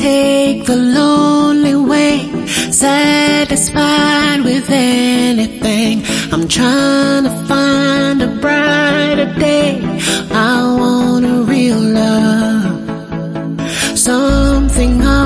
take the lonely way, satisfied with anything. I'm trying to find a brighter day. I want a real love, something.